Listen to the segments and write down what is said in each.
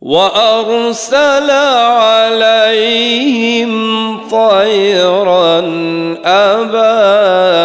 وأرسل عليهم طيرا أبابيل.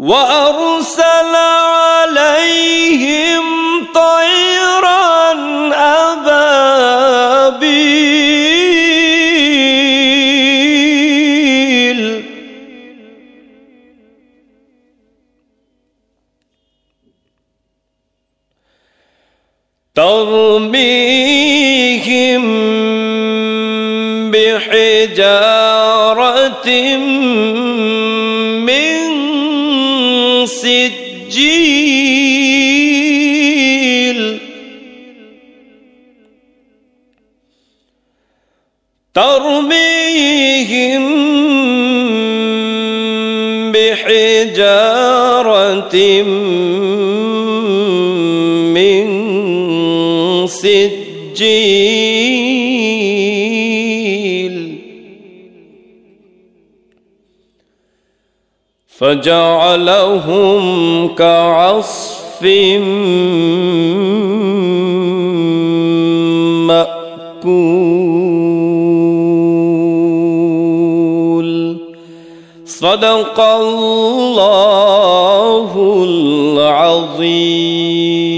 وأرسل عليهم طيرا أبابيل. ترميهم بحجارة سجيل. ترميهم بحجارة من سجيل. فجعلهم كعصف مأكول. صدق الله العظيم.